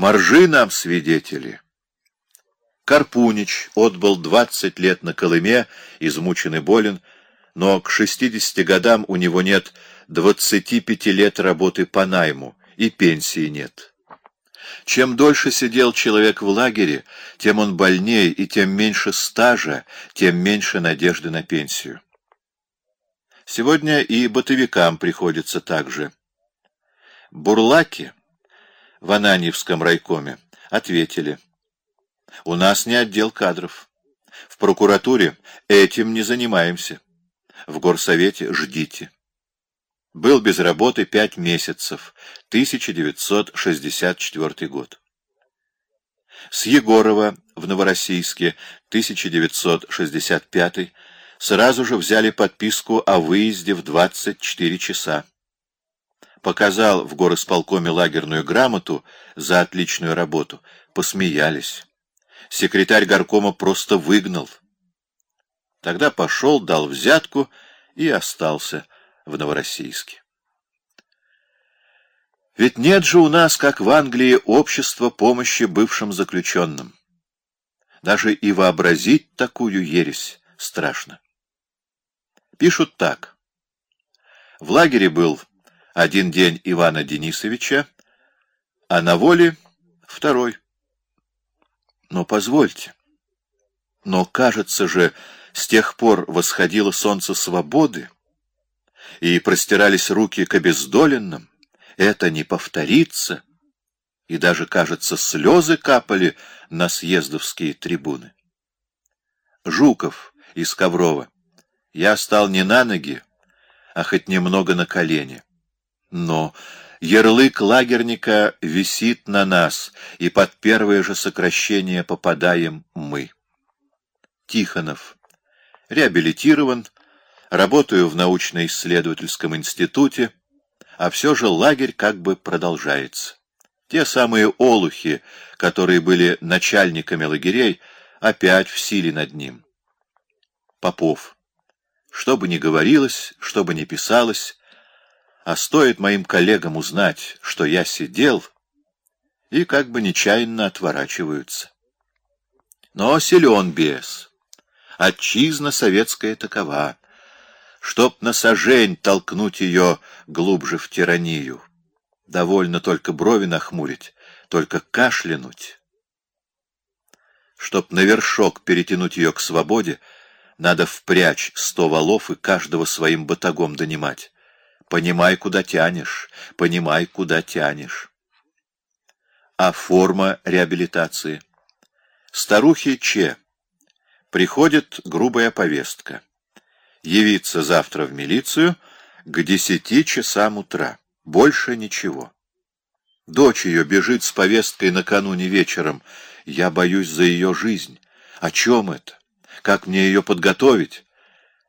Моржи нам свидетели. Карпунич отбыл двадцать лет на Колыме, измучен и болен, но к шестидесяти годам у него нет двадцати пяти лет работы по найму, и пенсии нет. Чем дольше сидел человек в лагере, тем он больнее, и тем меньше стажа, тем меньше надежды на пенсию. Сегодня и бытовикам приходится так же. Бурлаки в Ананьевском райкоме ответили. У нас не отдел кадров. В прокуратуре этим не занимаемся. В горсовете ждите. Был без работы пять месяцев, 1964 год. С Егорова в Новороссийске, 1965 сразу же взяли подписку о выезде в 24 часа. Показал в горосполкоме лагерную грамоту за отличную работу. Посмеялись. Секретарь горкома просто выгнал. Тогда пошел, дал взятку и остался в Новороссийске. Ведь нет же у нас, как в Англии, общества помощи бывшим заключенным. Даже и вообразить такую ересь страшно. Пишут так. В лагере был один день Ивана Денисовича, а на воле второй. Но позвольте, но, кажется же, с тех пор восходило солнце свободы, и простирались руки к обездоленным, это не повторится, и даже, кажется, слезы капали на съездовские трибуны. Жуков из Коврова. Я стал не на ноги, а хоть немного на колени. Но ярлык лагерника висит на нас, и под первое же сокращение попадаем мы. Тихонов. Реабилитирован, работаю в научно-исследовательском институте, а все же лагерь как бы продолжается. Те самые олухи, которые были начальниками лагерей, опять в силе над ним. Попов. Что бы ни говорилось, что бы ни писалось, а стоит моим коллегам узнать, что я сидел, и как бы нечаянно отворачиваются. Но силен бес. Отчизна советская такова чтоб на сожень толкнуть ее глубже в тиранию. Довольно только брови нахмурить, только кашлянуть. Чтоб на вершок перетянуть ее к свободе, надо впрячь сто валов и каждого своим батагом донимать. Понимай, куда тянешь, понимай, куда тянешь. А форма реабилитации? Старухи Че. Приходит грубая повестка явиться завтра в милицию к десяти часам утра. Больше ничего. Дочь ее бежит с повесткой накануне вечером. Я боюсь за ее жизнь. О чем это? Как мне ее подготовить?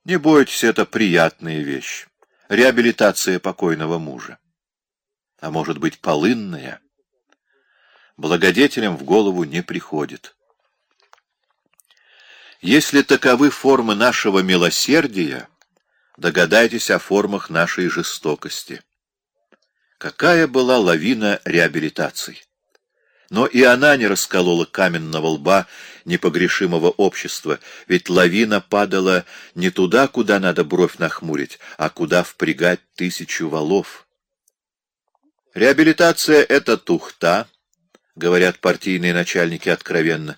Не бойтесь, это приятная вещь. Реабилитация покойного мужа. А может быть, полынная? Благодетелям в голову не приходит. Если таковы формы нашего милосердия, догадайтесь о формах нашей жестокости. Какая была лавина реабилитаций! Но и она не расколола каменного лба непогрешимого общества, ведь лавина падала не туда, куда надо бровь нахмурить, а куда впрягать тысячу валов. Реабилитация — это тухта, говорят партийные начальники откровенно.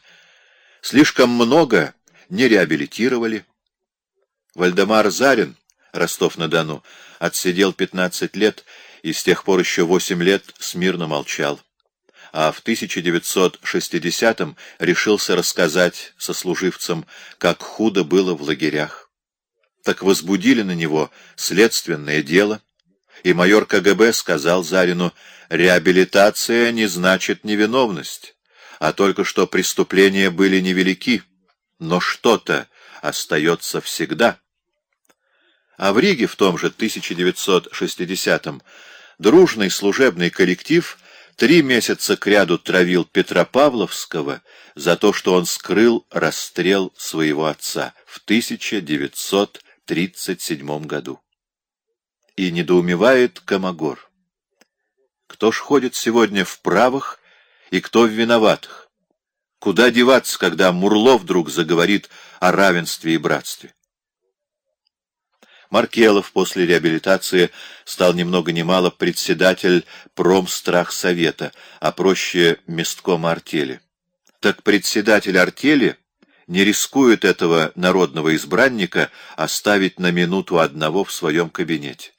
Слишком много не реабилитировали. Вальдемар Зарин, Ростов-на-Дону, отсидел 15 лет и с тех пор еще 8 лет смирно молчал. А в 1960-м решился рассказать сослуживцам, как худо было в лагерях. Так возбудили на него следственное дело, и майор КГБ сказал Зарину, реабилитация не значит невиновность, а только что преступления были невелики но что-то остается всегда. А в Риге в том же 1960-м дружный служебный коллектив три месяца кряду травил Петропавловского за то, что он скрыл расстрел своего отца в 1937 году. И недоумевает Комогор. Кто ж ходит сегодня в правых И кто в виноватых? Куда деваться, когда Мурло вдруг заговорит о равенстве и братстве? Маркелов после реабилитации стал ни много ни мало председатель промстрахсовета, а проще месткома артели. Так председатель артели не рискует этого народного избранника оставить на минуту одного в своем кабинете.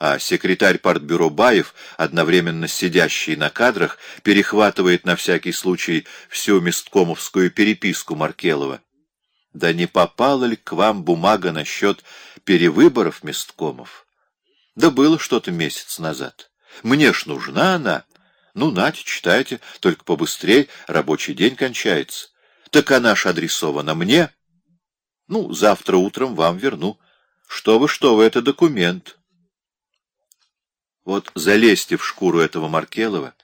А секретарь партбюро Баев, одновременно сидящий на кадрах, перехватывает на всякий случай всю месткомовскую переписку Маркелова. Да не попала ли к вам бумага насчет перевыборов месткомов? Да было что-то месяц назад. Мне ж нужна она. Ну, нате, читайте, только побыстрей, рабочий день кончается. Так она ж адресована мне. Ну, завтра утром вам верну. Что вы, что вы, это документ. Вот залезьте в шкуру этого Маркелова,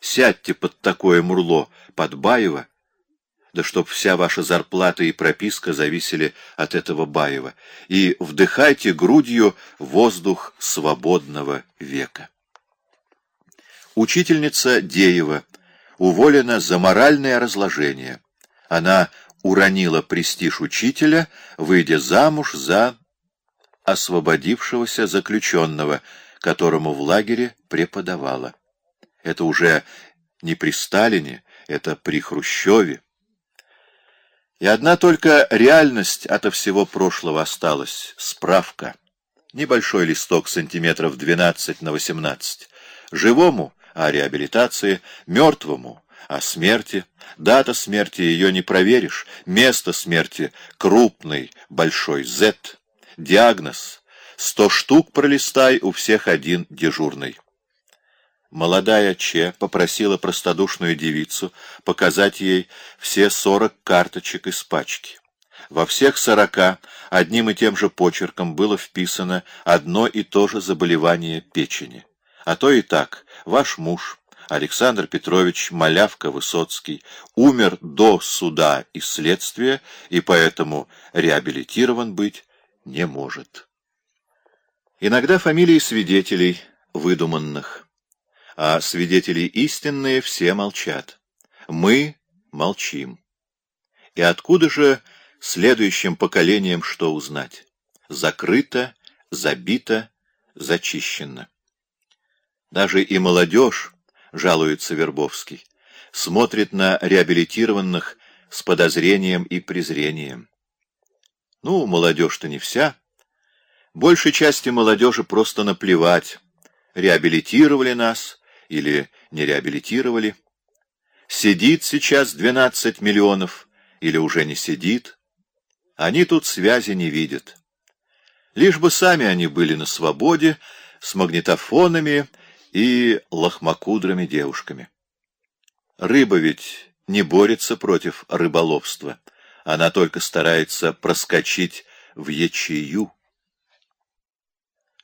сядьте под такое мурло, под Баева, да чтоб вся ваша зарплата и прописка зависели от этого Баева, и вдыхайте грудью воздух свободного века. Учительница Деева уволена за моральное разложение. Она уронила престиж учителя, выйдя замуж за освободившегося заключенного, которому в лагере преподавала. Это уже не при Сталине, это при Хрущеве. И одна только реальность ото всего прошлого осталась — справка. Небольшой листок сантиметров 12 на 18. Живому — о реабилитации, мертвому — о смерти. Дата смерти ее не проверишь, место смерти — крупный, большой Z. Диагноз — сто штук пролистай, у всех один дежурный. Молодая Че попросила простодушную девицу показать ей все сорок карточек из пачки. Во всех сорока одним и тем же почерком было вписано одно и то же заболевание печени. А то и так, ваш муж, Александр Петрович Малявка-Высоцкий, умер до суда и следствия, и поэтому реабилитирован быть не может. Иногда фамилии свидетелей выдуманных а свидетели истинные все молчат. Мы молчим. И откуда же следующим поколениям что узнать? Закрыто, забито, зачищено. Даже и молодежь, жалуется Вербовский, смотрит на реабилитированных с подозрением и презрением. Ну, молодежь-то не вся. Большей части молодежи просто наплевать, реабилитировали нас, или не реабилитировали. Сидит сейчас 12 миллионов или уже не сидит. Они тут связи не видят. Лишь бы сами они были на свободе, с магнитофонами и лохмакудрыми девушками. Рыба ведь не борется против рыболовства. Она только старается проскочить в ячею.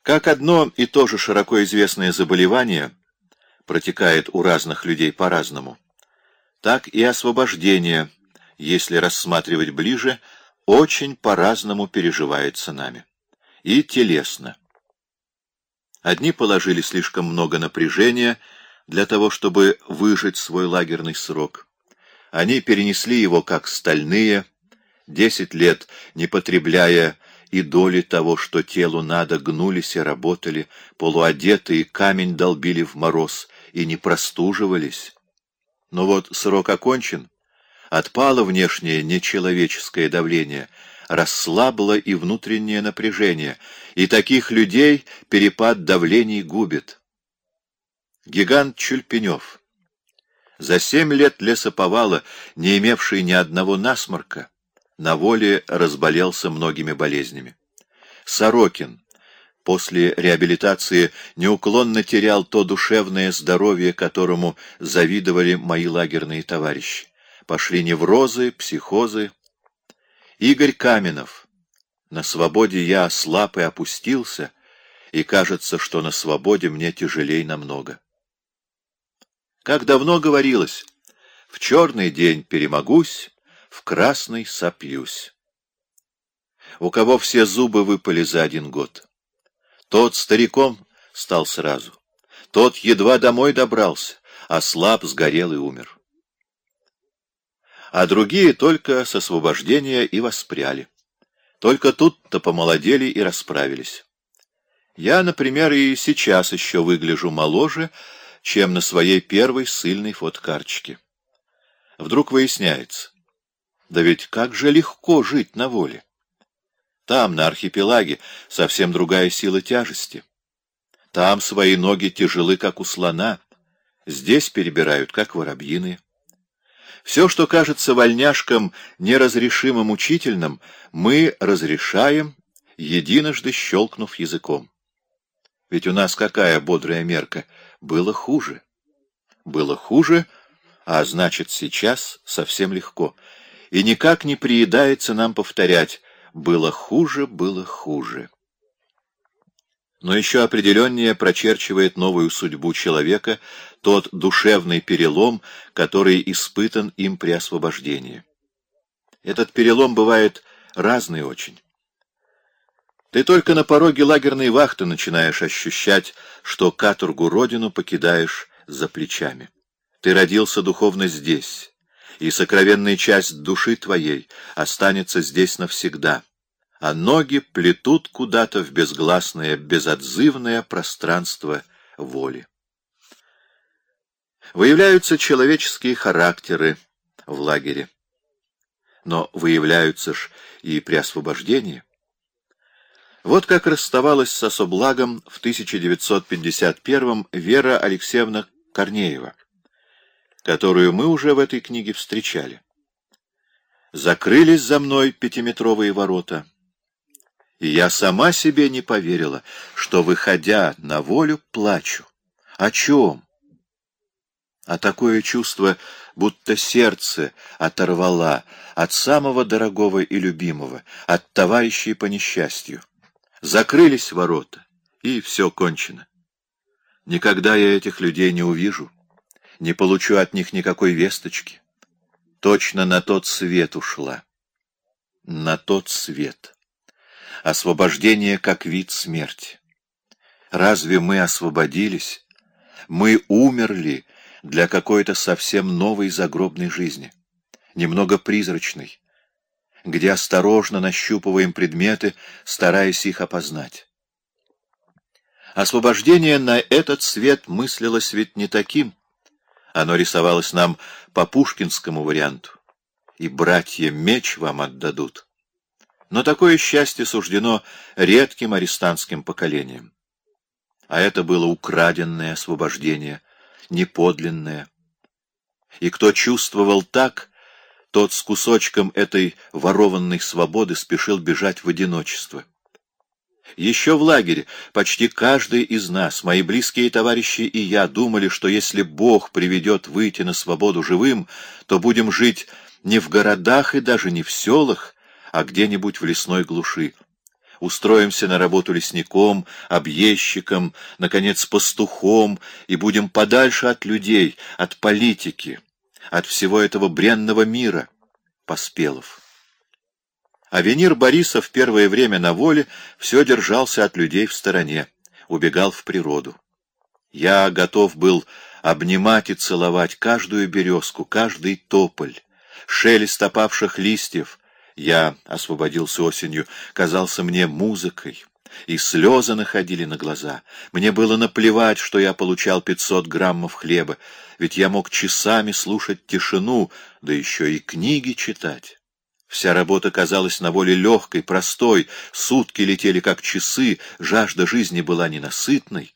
Как одно и то же широко известное заболевание — протекает у разных людей по-разному, так и освобождение, если рассматривать ближе, очень по-разному переживается нами. И телесно. Одни положили слишком много напряжения для того, чтобы выжить свой лагерный срок. Они перенесли его как стальные, десять лет не потребляя и доли того, что телу надо, гнулись и работали, полуодетые камень долбили в мороз, и не простуживались. Но вот срок окончен, отпало внешнее нечеловеческое давление, расслабло и внутреннее напряжение, и таких людей перепад давлений губит. Гигант Чульпенев, за семь лет лесоповала, не имевший ни одного насморка, на воле разболелся многими болезнями. Сорокин, после реабилитации неуклонно терял то душевное здоровье, которому завидовали мои лагерные товарищи. Пошли неврозы, психозы. Игорь Каменов. На свободе я слаб и опустился, и кажется, что на свободе мне тяжелей намного. Как давно говорилось, в черный день перемогусь, в красный сопьюсь. У кого все зубы выпали за один год. Тот стариком стал сразу. Тот едва домой добрался, ослаб, сгорел и умер. А другие только с освобождения и воспряли. Только тут-то помолодели и расправились. Я, например, и сейчас еще выгляжу моложе, чем на своей первой сильной фотокарточке. Вдруг выясняется, да ведь как же легко жить на воле. Там, на архипелаге, совсем другая сила тяжести. Там свои ноги тяжелы, как у слона, здесь перебирают, как воробьины. Все, что кажется вольняшкам неразрешимым учительным, мы разрешаем, единожды щелкнув языком. Ведь у нас какая бодрая мерка? Было хуже. Было хуже, а значит, сейчас совсем легко. И никак не приедается нам повторять «было хуже, было хуже». Но еще определеннее прочерчивает новую судьбу человека тот душевный перелом, который испытан им при освобождении. Этот перелом бывает разный очень. Ты только на пороге лагерной вахты начинаешь ощущать, что каторгу родину покидаешь за плечами. Ты родился духовно здесь, и сокровенная часть души твоей останется здесь навсегда, а ноги плетут куда-то в безгласное, безотзывное пространство воли. Выявляются человеческие характеры в лагере, но выявляются ж и при освобождении. Вот как расставалась с особлагом в 1951-м Вера Алексеевна Корнеева, которую мы уже в этой книге встречали. Закрылись за мной пятиметровые ворота, и я сама себе не поверила, что, выходя на волю, плачу. О чем? А такое чувство, будто сердце оторвала от самого дорогого и любимого, от товарищей по несчастью. Закрылись ворота, и все кончено. Никогда я этих людей не увижу, не получу от них никакой весточки. Точно на тот свет ушла. На тот свет. Освобождение как вид смерти. Разве мы освободились? Мы умерли для какой-то совсем новой загробной жизни, немного призрачной, где осторожно нащупываем предметы, стараясь их опознать. Освобождение на этот свет мыслилось ведь не таким. Оно рисовалось нам по пушкинскому варианту. И братья меч вам отдадут. Но такое счастье суждено редким арестантским поколениям. А это было украденное освобождение, неподлинное. И кто чувствовал так, тот с кусочком этой ворованной свободы спешил бежать в одиночество. Еще в лагере почти каждый из нас, мои близкие товарищи и я, думали, что если Бог приведет выйти на свободу живым, то будем жить не в городах и даже не в селах, а где-нибудь в лесной глуши. Устроимся на работу лесником, объездчиком, наконец, пастухом, и будем подальше от людей, от политики, от всего этого бренного мира. Поспелов. Авенир Бориса в первое время на воле все держался от людей в стороне, убегал в природу. Я готов был обнимать и целовать каждую березку, каждый тополь, шелест опавших листьев. Я освободился осенью, казался мне музыкой и слезы находили на глаза. Мне было наплевать, что я получал пятьсот граммов хлеба, ведь я мог часами слушать тишину, да еще и книги читать. Вся работа казалась на воле легкой, простой, сутки летели как часы, жажда жизни была ненасытной.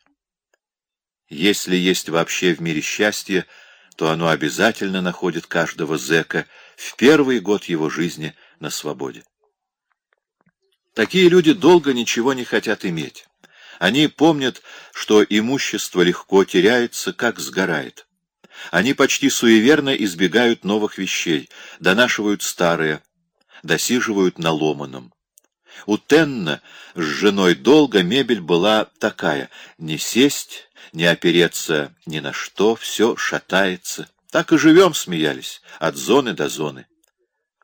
Если есть вообще в мире счастье, то оно обязательно находит каждого зэка в первый год его жизни на свободе. Такие люди долго ничего не хотят иметь. Они помнят, что имущество легко теряется, как сгорает. Они почти суеверно избегают новых вещей, донашивают старые, досиживают на ломаном. У Тенна с женой долго мебель была такая — не сесть, не опереться ни на что, все шатается. Так и живем, смеялись, от зоны до зоны.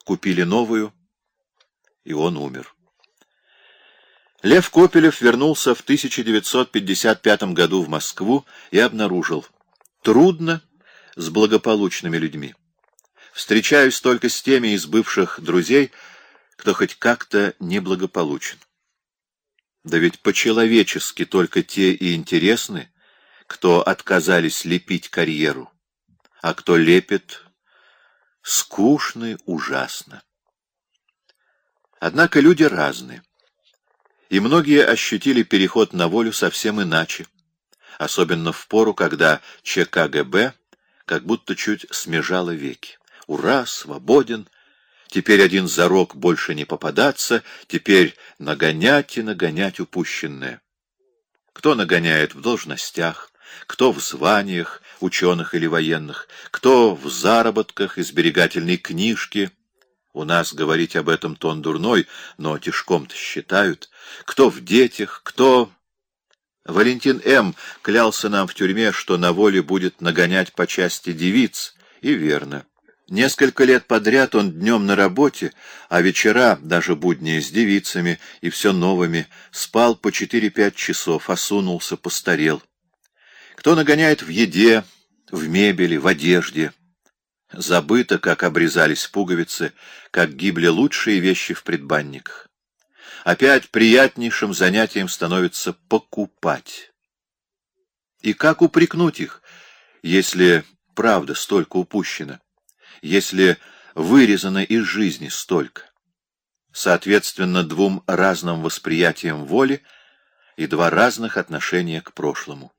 Купили новую, и он умер. Лев Копелев вернулся в 1955 году в Москву и обнаружил. Трудно, с благополучными людьми. Встречаюсь только с теми из бывших друзей, кто хоть как-то неблагополучен. Да ведь по-человечески только те и интересны, кто отказались лепить карьеру, а кто лепит, скучны ужасно. Однако люди разные, и многие ощутили переход на волю совсем иначе, особенно в пору, когда ЧКГБ как будто чуть смежало веки. Ура, свободен! Теперь один зарок больше не попадаться, теперь нагонять и нагонять упущенное. Кто нагоняет в должностях, кто в званиях, ученых или военных, кто в заработках и сберегательной книжке. У нас говорить об этом тон дурной, но тишком-то считают. Кто в детях, кто... Валентин М. клялся нам в тюрьме, что на воле будет нагонять по части девиц, и верно. Несколько лет подряд он днем на работе, а вечера, даже будние с девицами и все новыми, спал по четыре-пять часов, осунулся, постарел. Кто нагоняет в еде, в мебели, в одежде. Забыто, как обрезались пуговицы, как гибли лучшие вещи в предбанниках. Опять приятнейшим занятием становится покупать. И как упрекнуть их, если правда столько упущено? Если вырезано из жизни столько. Соответственно, двум разным восприятиям воли и два разных отношения к прошлому.